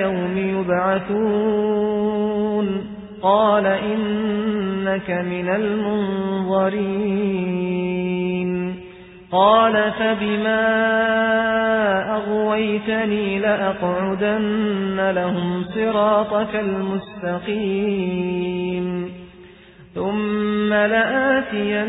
يوم يبعثون. قال إنك من المنظرين. قال فبما أغويتني لأقعدن لهم صراطك المستقيم. ثم لآتينهم